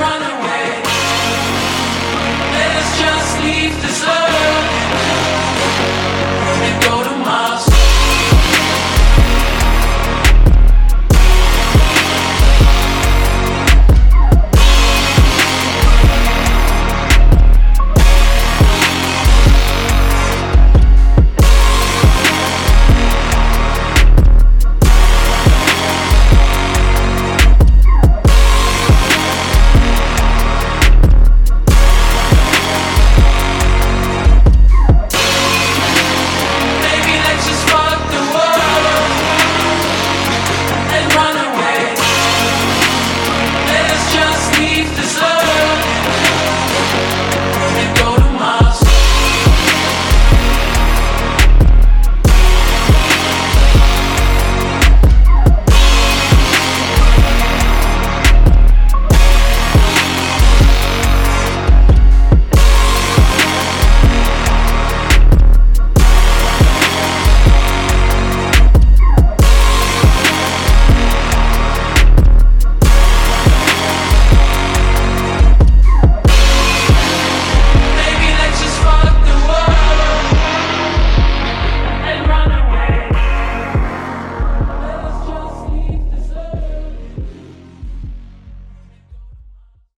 run